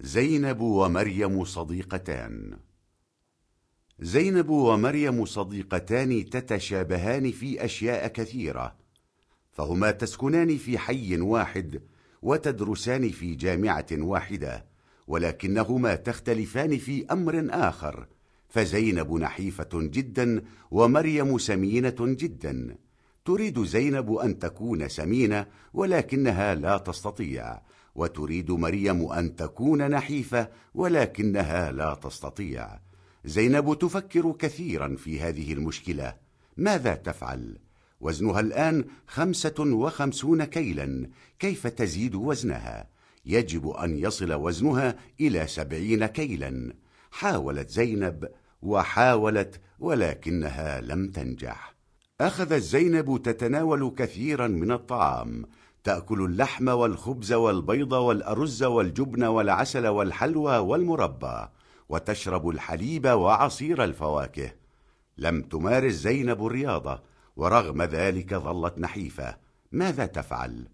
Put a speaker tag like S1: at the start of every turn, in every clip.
S1: زينب ومريم صديقتان. زينب ومريم صديقتان تتشابهان في أشياء كثيرة فهما تسكنان في حي واحد وتدرسان في جامعة واحدة ولكنهما تختلفان في أمر آخر فزينب نحيفة جدا ومريم سمينة جدا. تريد زينب أن تكون سمينة ولكنها لا تستطيع. وتريد مريم أن تكون نحيفة ولكنها لا تستطيع. زينب تفكر كثيرا في هذه المشكلة. ماذا تفعل؟ وزنها الآن خمسة وخمسون كيلا. كيف تزيد وزنها؟ يجب أن يصل وزنها إلى سبعين كيلا. حاولت زينب وحاولت ولكنها لم تنجح. أخذت زينب تتناول كثيرا من الطعام. تأكل اللحم والخبز والبيض والأرز والجبن والعسل والحلوى والمربى وتشرب الحليب وعصير الفواكه. لم تمارس زينب الرياضة ورغم ذلك ظلت نحيفة. ماذا تفعل؟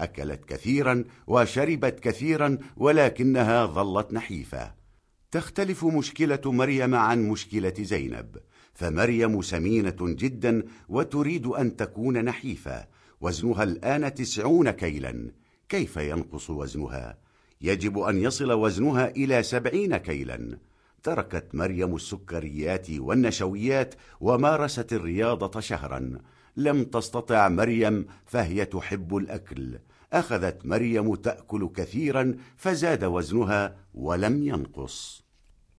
S1: أكلت كثيرا وشربت كثيرا ولكنها ظلت نحيفة. تختلف مشكلة مريم عن مشكلة زينب. فمريم سمينة جدا وتريد أن تكون نحيفة وزنها الآن تسعون كيلا. كيف ينقص وزنها؟ يجب أن يصل وزنها إلى سبعين كيلا. تركت مريم السكريات والنشويات ومارست الرياضة شهرا. لم تستطع مريم فهي تحب الأكل. أخذت مريم تأكل كثيرا فزاد وزنها ولم ينقص.